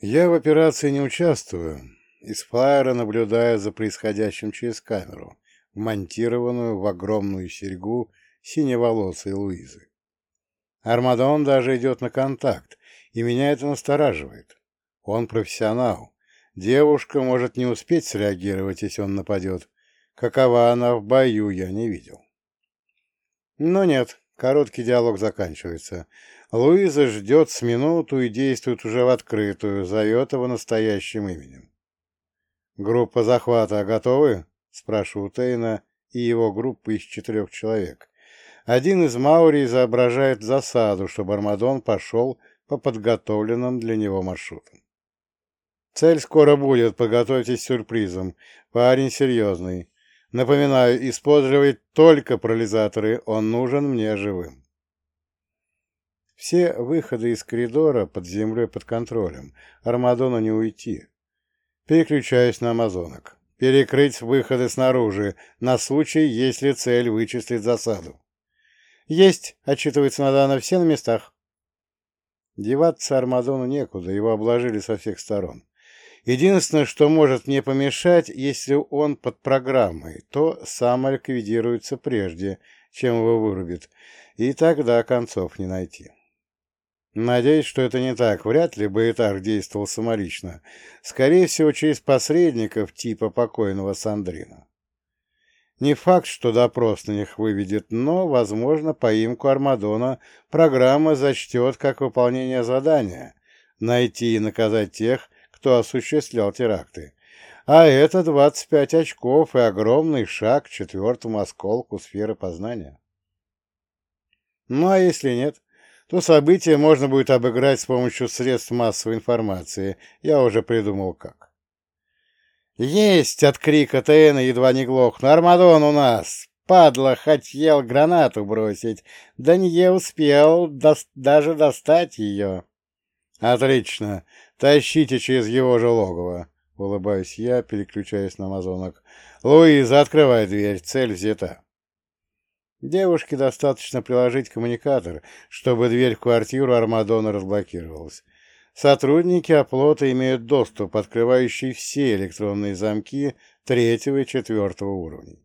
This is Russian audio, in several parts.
Я в операции не участвую, из флайера наблюдаю за происходящим через камеру, вмонтированную в огромную серьгу синеволосой Луизы. Армадон даже идет на контакт, и меня это настораживает. Он профессионал. Девушка может не успеть среагировать, если он нападет. Какова она в бою, я не видел. Но нет, короткий диалог заканчивается. Луиза ждет с минуту и действует уже в открытую, зовет его настоящим именем. «Группа захвата готовы?» — спрашиваю Тейна и его группа из четырех человек. Один из Маури изображает засаду, чтобы Армадон пошел по подготовленным для него маршрутам. «Цель скоро будет, подготовьтесь к сюрпризам. Парень серьезный. Напоминаю, использовать только пролизаторы, он нужен мне живым». Все выходы из коридора под землей под контролем. Армадону не уйти. Переключаюсь на амазонок. Перекрыть выходы снаружи, на случай, если цель вычислит засаду. «Есть!» — отчитывается Надана. «Все на местах». Деваться Армадону некуда, его обложили со всех сторон. Единственное, что может мне помешать, если он под программой, то сам ликвидируется прежде, чем его вырубит, и тогда концов не найти. Надеюсь, что это не так. Вряд ли Баэтар действовал самолично. Скорее всего, через посредников типа покойного Сандрина. Не факт, что допрос на них выведет, но, возможно, поимку Армадона программа зачтет как выполнение задания — найти и наказать тех, кто осуществлял теракты. А это 25 очков и огромный шаг к четвертому осколку сферы познания. Ну а если нет, то событие можно будет обыграть с помощью средств массовой информации. Я уже придумал как. «Есть!» — от крика Тена едва не глох. «Армадон у нас! Падла, хотел гранату бросить, да не успел до даже достать ее». «Отлично! Тащите через его же логово!» — улыбаюсь я, переключаясь на амазонок. «Луиза, открывай дверь, цель взята». Девушке достаточно приложить коммуникатор, чтобы дверь в квартиру Армадона разблокировалась. Сотрудники оплота имеют доступ, открывающий все электронные замки третьего и четвертого уровней.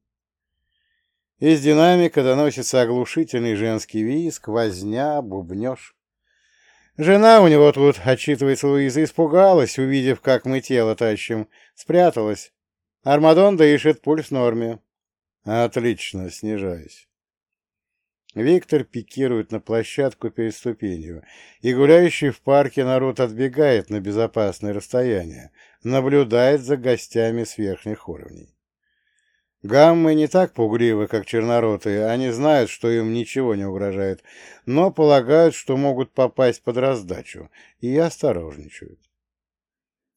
Из динамика доносится оглушительный женский визг, возня, бубнеж. Жена у него тут, отчитывается Луиза, испугалась, увидев, как мы тело тащим. Спряталась. Армадон дышит, пульс в норме. Отлично, снижаюсь. Виктор пикирует на площадку перед ступенью, и гуляющий в парке народ отбегает на безопасное расстояние, наблюдает за гостями с верхних уровней. Гаммы не так пугливы, как черноротые, они знают, что им ничего не угрожает, но полагают, что могут попасть под раздачу, и осторожничают.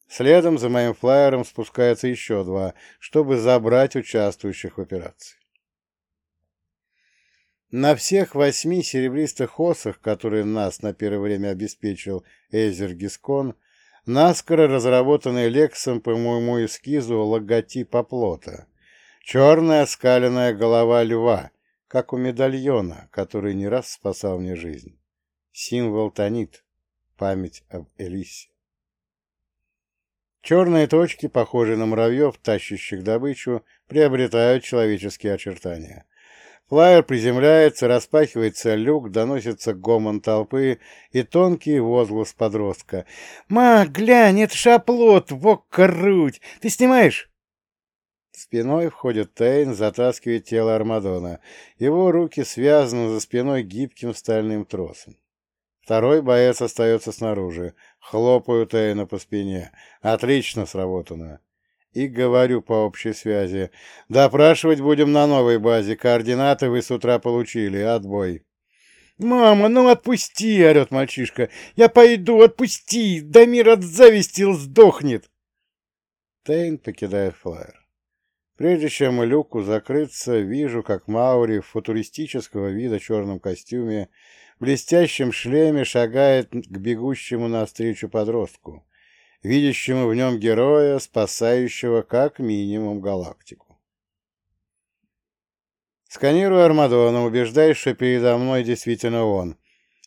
Следом за моим флайером спускаются еще два, чтобы забрать участвующих в операции. На всех восьми серебристых осах, которые нас на первое время обеспечил Эзер Гискон, наскоро разработанный Лексом по моему эскизу логотип оплота. Черная скаленная голова льва, как у медальона, который не раз спасал мне жизнь. Символ Танит, память об Элисе. Черные точки, похожие на муравьев, тащащих добычу, приобретают человеческие очертания. Флайер приземляется, распахивается люк, доносится гомон толпы и тонкий возглас подростка. «Ма, глянь, это шаплот, во круть! Ты снимаешь?» Спиной входит Тейн, затаскивает тело Армадона. Его руки связаны за спиной гибким стальным тросом. Второй боец остается снаружи. Хлопаю Тейна по спине. Отлично сработано и говорю по общей связи. Допрашивать будем на новой базе. Координаты вы с утра получили. Отбой. «Мама, ну отпусти!» — орет мальчишка. «Я пойду, отпусти! Дамир от зависти сдохнет!» Тейн покидает флайер. Прежде чем люку закрыться, вижу, как Маури в футуристического вида черном костюме в блестящем шлеме шагает к бегущему навстречу подростку видящему в нем героя, спасающего как минимум галактику. Сканирую Армадона, убеждаюсь, что передо мной действительно он,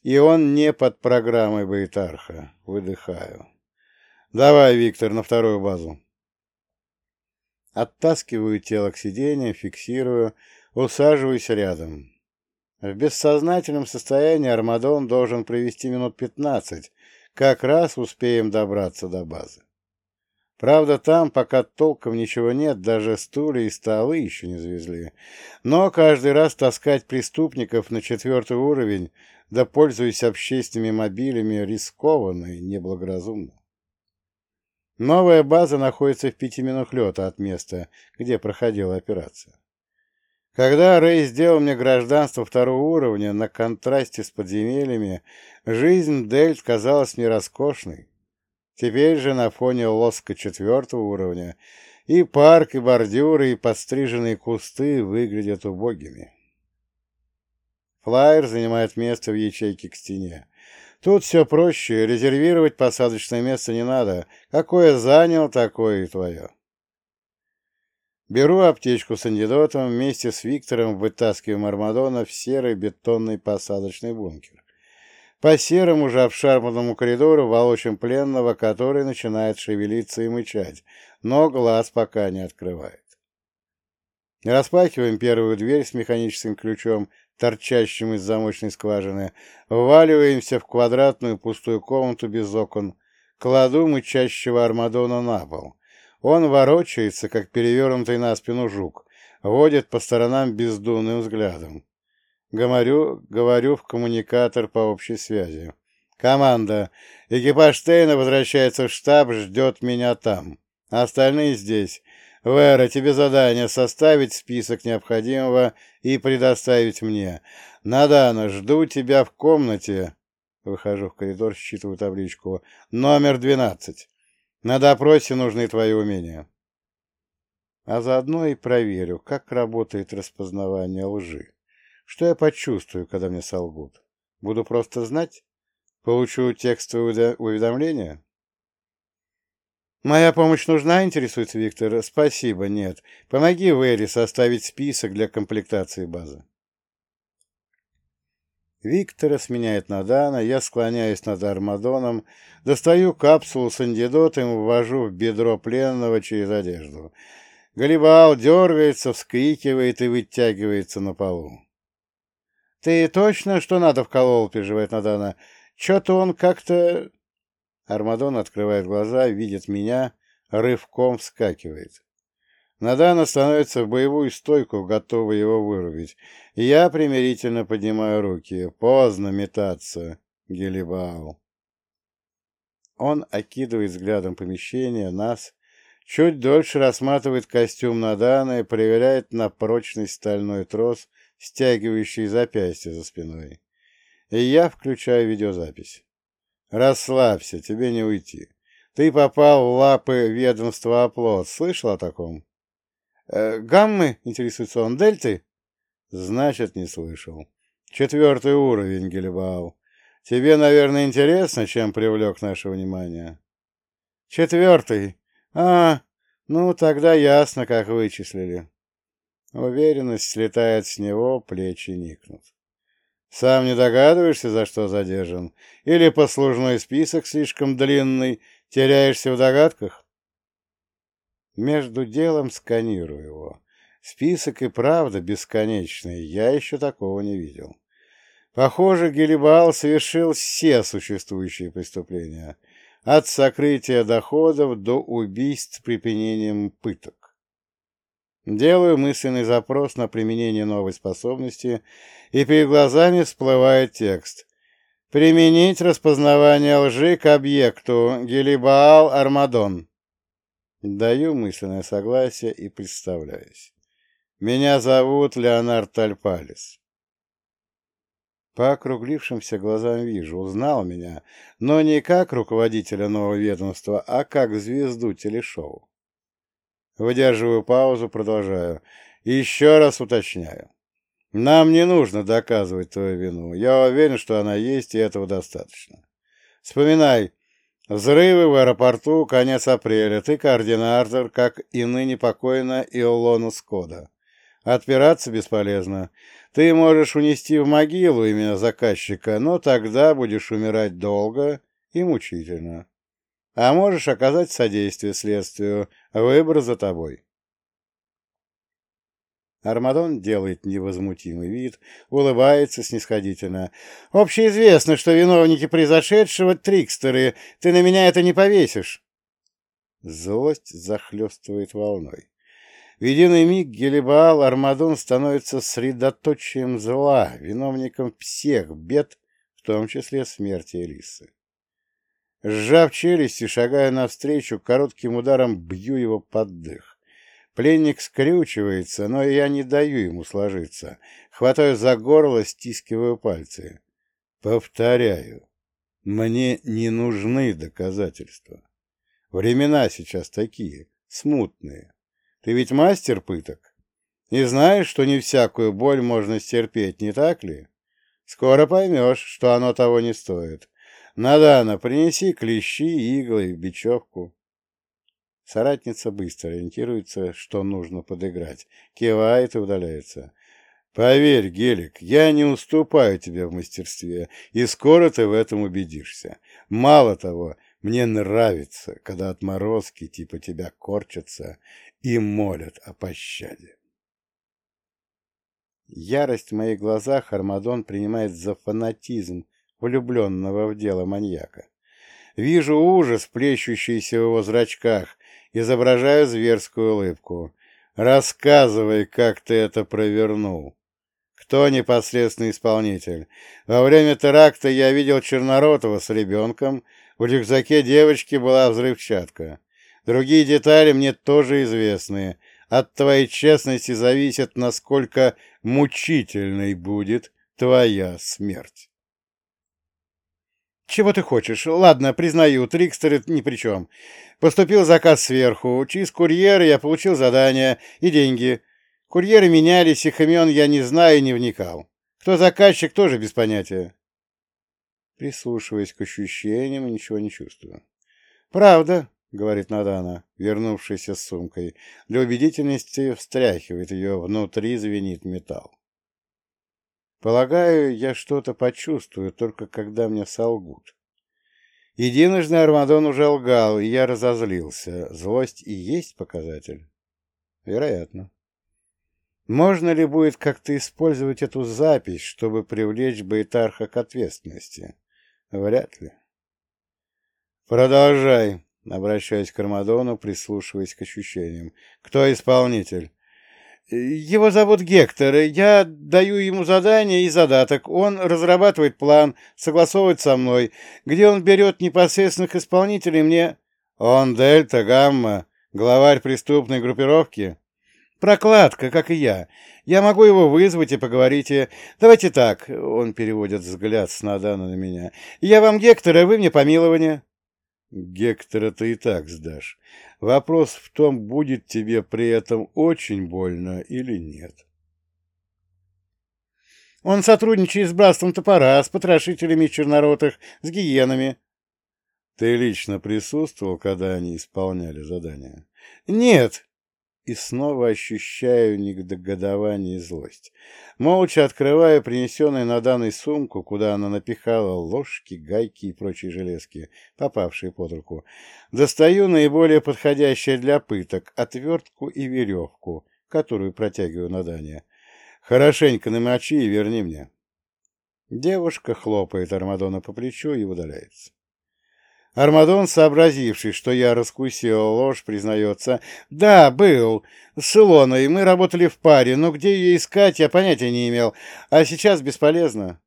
и он не под программой Бейтарха. Выдыхаю. Давай, Виктор, на вторую базу. Оттаскиваю тело к сиденью, фиксирую, усаживаюсь рядом. В бессознательном состоянии Армадон должен провести минут пятнадцать. Как раз успеем добраться до базы. Правда, там пока толком ничего нет, даже стулья и столы еще не завезли. Но каждый раз таскать преступников на четвертый уровень, да пользуясь общественными мобилями, рискованно и неблагоразумно. Новая база находится в пяти минут лета от места, где проходила операция. Когда Рэй сделал мне гражданство второго уровня на контрасте с подземельями, жизнь Дельт казалась мне роскошной. Теперь же на фоне лоска четвертого уровня и парк, и бордюры, и подстриженные кусты выглядят убогими. Флайер занимает место в ячейке к стене. Тут все проще, резервировать посадочное место не надо. Какое занял, такое и твое. Беру аптечку с антидотом, вместе с Виктором вытаскиваем Армадона в серый бетонный посадочный бункер. По серому же обшарпанному коридору волочим пленного, который начинает шевелиться и мычать, но глаз пока не открывает. Распахиваем первую дверь с механическим ключом, торчащим из замочной скважины, вваливаемся в квадратную пустую комнату без окон, кладу мычащего Армадона на пол. Он ворочается, как перевернутый на спину жук, водит по сторонам бездумным взглядом. Говорю, говорю в коммуникатор по общей связи. «Команда! Экипаж Штейна возвращается в штаб, ждет меня там. Остальные здесь. Вера, тебе задание составить список необходимого и предоставить мне. Надана, жду тебя в комнате». Выхожу в коридор, считываю табличку. «Номер двенадцать. На допросе нужны твои умения». А заодно и проверю, как работает распознавание лжи. Что я почувствую, когда мне солгут? Буду просто знать? Получу текстовое уведомление? «Моя помощь нужна?» — интересуется Виктор. «Спасибо, нет. Помоги Вэри составить список для комплектации базы». Виктора сменяет Надана, я склоняюсь над Армадоном, достаю капсулу с антидотом, ввожу в бедро пленного через одежду. Галибал дергается, вскрикивает и вытягивается на полу. «Ты точно, что надо вколол?» — переживает Надана. «Че-то он как-то...» Армадон открывает глаза, видит меня, рывком вскакивает. Надана становится в боевую стойку, готова его вырубить. Я примирительно поднимаю руки. Поздно метаться, Гелибау. Он окидывает взглядом помещение, нас, чуть дольше рассматривает костюм Надана и проверяет на прочность стальной трос, стягивающий запястье за спиной. И я включаю видеозапись. «Расслабься, тебе не уйти. Ты попал в лапы ведомства оплот. Слышал о таком?» Э, «Гаммы?» — интересуется он. «Дельты?» «Значит, не слышал. Четвертый уровень, Гельбау. Тебе, наверное, интересно, чем привлек наше внимание?» «Четвертый. А, ну, тогда ясно, как вычислили». Уверенность слетает с него, плечи никнут. Сам не догадываешься, за что задержан? Или послужной список слишком длинный, теряешься в догадках? Между делом сканирую его. Список и правда бесконечный, я еще такого не видел. Похоже, Гелибал совершил все существующие преступления, от сокрытия доходов до убийств применением пыток. Делаю мысленный запрос на применение новой способности, и перед глазами всплывает текст. «Применить распознавание лжи к объекту Гелибаал Армадон». Даю мысленное согласие и представляюсь. Меня зовут Леонард Тальпалис. По округлившимся глазам вижу, узнал меня, но не как руководителя нового ведомства, а как звезду телешоу. Выдерживаю паузу, продолжаю. Еще раз уточняю. Нам не нужно доказывать твою вину. Я уверен, что она есть, и этого достаточно. Вспоминай. Взрывы в аэропорту, конец апреля. Ты координатор, как и ныне покойно Иолона Скода. Отпираться бесполезно. Ты можешь унести в могилу имя заказчика, но тогда будешь умирать долго и мучительно. а можешь оказать содействие следствию. Выбор за тобой. Армадон делает невозмутимый вид, улыбается снисходительно. «Общеизвестно, что виновники произошедшего — трикстеры. Ты на меня это не повесишь!» Злость захлестывает волной. В единый миг Гелибаал Армадон становится средоточием зла, виновником всех бед, в том числе смерти Элисы. Сжав челюсти, шагая навстречу, коротким ударом бью его под дых. Пленник скрючивается, но я не даю ему сложиться. Хватаю за горло, стискиваю пальцы. Повторяю, мне не нужны доказательства. Времена сейчас такие, смутные. Ты ведь мастер пыток. И знаешь, что не всякую боль можно стерпеть, не так ли? Скоро поймешь, что оно того не стоит. Надана, принеси клещи, иглы, бечевку. Соратница быстро ориентируется, что нужно подыграть, кивает и удаляется. Поверь, Гелик, я не уступаю тебе в мастерстве, и скоро ты в этом убедишься. Мало того, мне нравится, когда отморозки типа тебя корчатся и молят о пощаде. Ярость в моих глазах Армадон принимает за фанатизм влюбленного в дело маньяка. Вижу ужас, плещущийся в его зрачках, изображаю зверскую улыбку. «Рассказывай, как ты это провернул. Кто непосредственный исполнитель? Во время теракта я видел Черноротова с ребенком, в рюкзаке девочки была взрывчатка. Другие детали мне тоже известны. От твоей честности зависит, насколько мучительной будет твоя смерть. «Чего ты хочешь? Ладно, признаю, Трикстер ни при чем. Поступил заказ сверху. Через курьера я получил задание и деньги. Курьеры менялись, их имен я не знаю и не вникал. Кто заказчик, тоже без понятия». Прислушиваясь к ощущениям, ничего не чувствую. «Правда», — говорит Надана, вернувшаяся с сумкой. Для убедительности встряхивает ее, внутри звенит металл. Полагаю, я что-то почувствую, только когда мне солгут. Единожды Армадон уже лгал, и я разозлился. Злость и есть показатель? Вероятно. Можно ли будет как-то использовать эту запись, чтобы привлечь Байтарха к ответственности? Вряд ли. Продолжай, обращаясь к Армадону, прислушиваясь к ощущениям. Кто исполнитель? Его зовут Гектор. Я даю ему задание и задаток. Он разрабатывает план, согласовывает со мной. Где он берет непосредственных исполнителей, мне... Он Дельта, Гамма, главарь преступной группировки. Прокладка, как и я. Я могу его вызвать и поговорить. И... Давайте так, он переводит взгляд с Надана на меня. Я вам Гектор, а вы мне помилование. Гектора ты и так сдашь. Вопрос в том, будет тебе при этом очень больно или нет. Он сотрудничает с братством топора, с потрошителями черноротых, с гиенами. Ты лично присутствовал, когда они исполняли задание? Нет, и снова ощущаю негодование и злость. Молча открываю принесенную на данной сумку, куда она напихала ложки, гайки и прочие железки, попавшие под руку. Достаю наиболее подходящее для пыток — отвертку и веревку, которую протягиваю на Дане. Хорошенько намочи и верни мне. Девушка хлопает Армадона по плечу и удаляется. Армадон, сообразивший, что я раскусил ложь, признается. «Да, был. С Илоной. Мы работали в паре, но где ее искать, я понятия не имел. А сейчас бесполезно».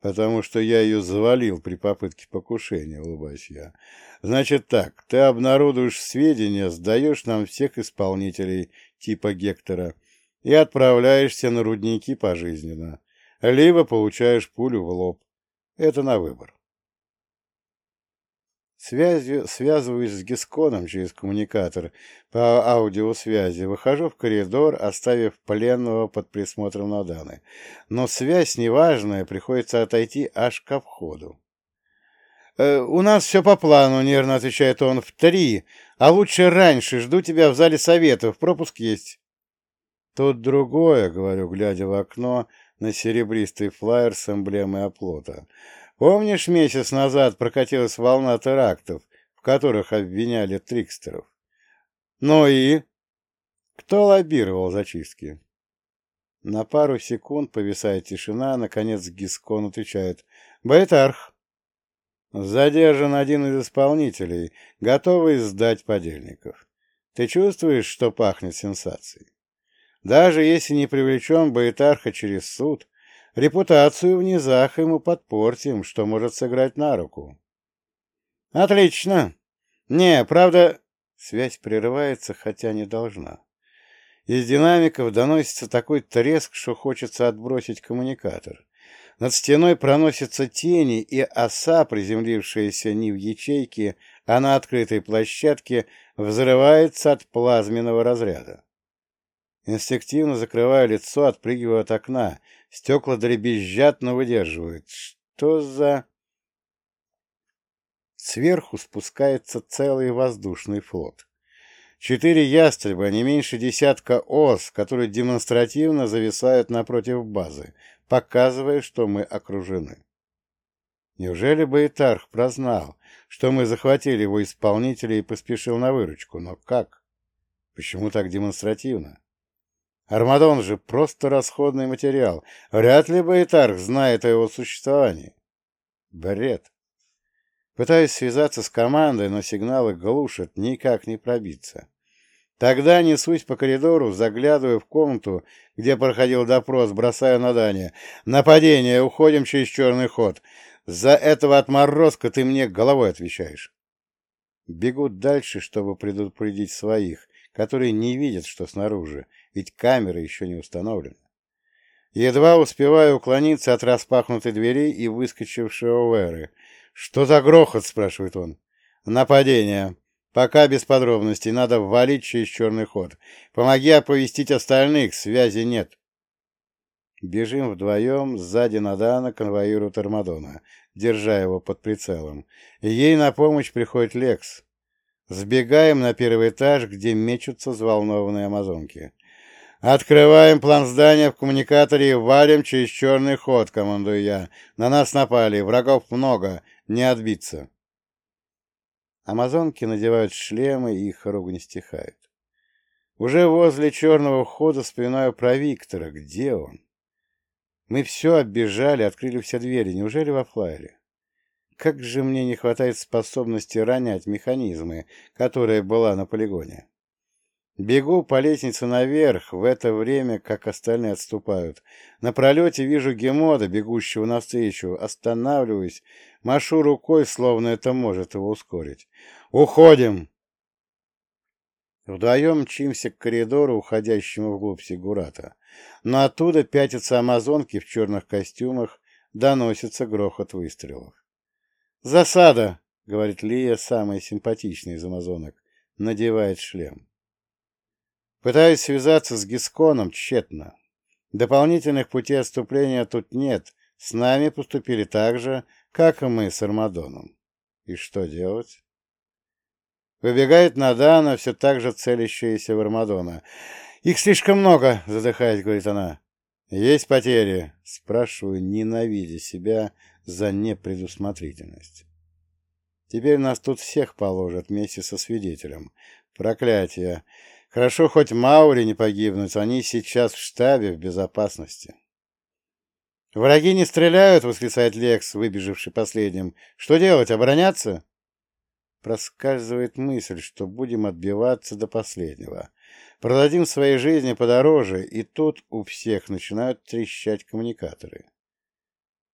«Потому что я ее завалил при попытке покушения», — улыбаюсь я. «Значит так, ты обнародуешь сведения, сдаешь нам всех исполнителей типа Гектора и отправляешься на рудники пожизненно, либо получаешь пулю в лоб. Это на выбор». Связью, связываюсь с Гисконом через коммуникатор по аудиосвязи, выхожу в коридор, оставив пленного под присмотром Наданы. Но связь неважная, приходится отойти аж ко входу. «Э, «У нас все по плану», — нервно отвечает он, — «в три, а лучше раньше, жду тебя в зале советов, пропуск есть». «Тут другое», — говорю, глядя в окно на серебристый флаер с эмблемой оплота. Помнишь, месяц назад прокатилась волна терактов, в которых обвиняли трикстеров. Ну и? Кто лоббировал зачистки? На пару секунд повисает тишина, наконец Гискон отвечает. Байтарх. Задержан один из исполнителей, готовый сдать подельников. Ты чувствуешь, что пахнет сенсацией? Даже если не привлечем Байтарха через суд, репутацию в низах ему подпортим, что может сыграть на руку. Отлично. Не, правда, связь прерывается, хотя не должна. Из динамиков доносится такой треск, что хочется отбросить коммуникатор. Над стеной проносятся тени, и оса, приземлившаяся не в ячейке, а на открытой площадке, взрывается от плазменного разряда. Инстинктивно закрываю лицо, отпрыгиваю от окна. Стекла дребезжат, но выдерживают. Что за... Сверху спускается целый воздушный флот. Четыре ястреба, не меньше десятка ос, которые демонстративно зависают напротив базы, показывая, что мы окружены. Неужели Баэтарх прознал, что мы захватили его исполнителя и поспешил на выручку? Но как? Почему так демонстративно? Армадон же просто расходный материал. Вряд ли Баэтарх знает о его существовании. Бред. Пытаюсь связаться с командой, но сигналы глушат, никак не пробиться. Тогда несусь по коридору, заглядываю в комнату, где проходил допрос, бросаю на Дания. «Нападение! Уходим через черный ход! За этого отморозка ты мне головой отвечаешь!» Бегут дальше, чтобы предупредить своих, которые не видят, что снаружи, ведь камера еще не установлена. Едва успеваю уклониться от распахнутой двери и выскочившего Веры. «Что за грохот?» — спрашивает он. «Нападение!» Пока без подробностей, надо валить через черный ход. Помоги оповестить остальных, связи нет. Бежим вдвоем, сзади Надана конвоирует Армадона, держа его под прицелом. Ей на помощь приходит Лекс. Сбегаем на первый этаж, где мечутся взволнованные амазонки. «Открываем план здания в коммуникаторе и валим через черный ход», — командую я. «На нас напали, врагов много, не отбиться». Амазонки надевают шлемы, и их ругань стихает. Уже возле черного входа вспоминаю про Виктора. Где он? Мы все оббежали, открыли все двери. Неужели во флайере? Как же мне не хватает способности ронять механизмы, которая была на полигоне. Бегу по лестнице наверх, в это время, как остальные отступают. На пролете вижу Гемода, бегущего навстречу. Останавливаюсь, машу рукой, словно это может его ускорить. «Уходим!» Вдвоем мчимся к коридору, уходящему вглубь Сигурата. Но оттуда пятятся амазонки в черных костюмах, доносится грохот выстрелов. «Засада!» — говорит Лия, самая симпатичная из амазонок, надевает шлем. Пытаюсь связаться с Гисконом тщетно. Дополнительных путей отступления тут нет. С нами поступили так же, как и мы с Армадоном. И что делать? Выбегает Надана, все так же целящаяся в Армадона. «Их слишком много!» — задыхаясь, говорит она. «Есть потери?» — спрашиваю, ненавидя себя за непредусмотрительность. Теперь нас тут всех положат вместе со свидетелем. Проклятие! Хорошо, хоть Маури не погибнуть, они сейчас в штабе в безопасности. «Враги не стреляют!» — восклицает Лекс, выбежавший последним. «Что делать, обороняться?» Проскальзывает мысль, что будем отбиваться до последнего. Продадим своей жизни подороже, и тут у всех начинают трещать коммуникаторы.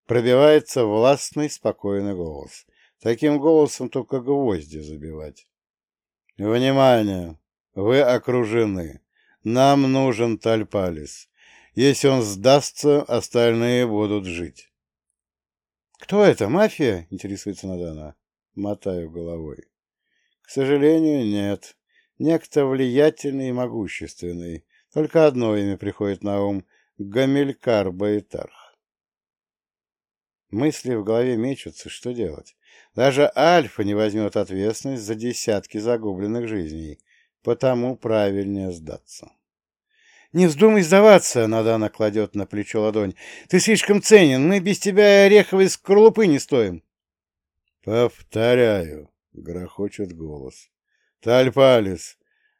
Пробивается властный, спокойный голос. Таким голосом только гвозди забивать. «Внимание! Вы окружены. Нам нужен Тальпалис. Если он сдастся, остальные будут жить. «Кто это? Мафия?» — интересуется Надана. Мотаю головой. «К сожалению, нет. Некто влиятельный и могущественный. Только одно имя приходит на ум — Гамилькар Баэтарх. Мысли в голове мечутся, что делать. Даже Альфа не возьмет ответственность за десятки загубленных жизней — потому правильнее сдаться. «Не вздумай сдаваться!» — Надана кладет на плечо ладонь. «Ты слишком ценен, мы без тебя и ореховой скорлупы не стоим!» «Повторяю, — грохочет голос. «Тальпалис,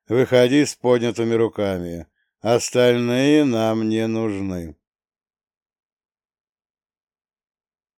выходи с поднятыми руками. Остальные нам не нужны».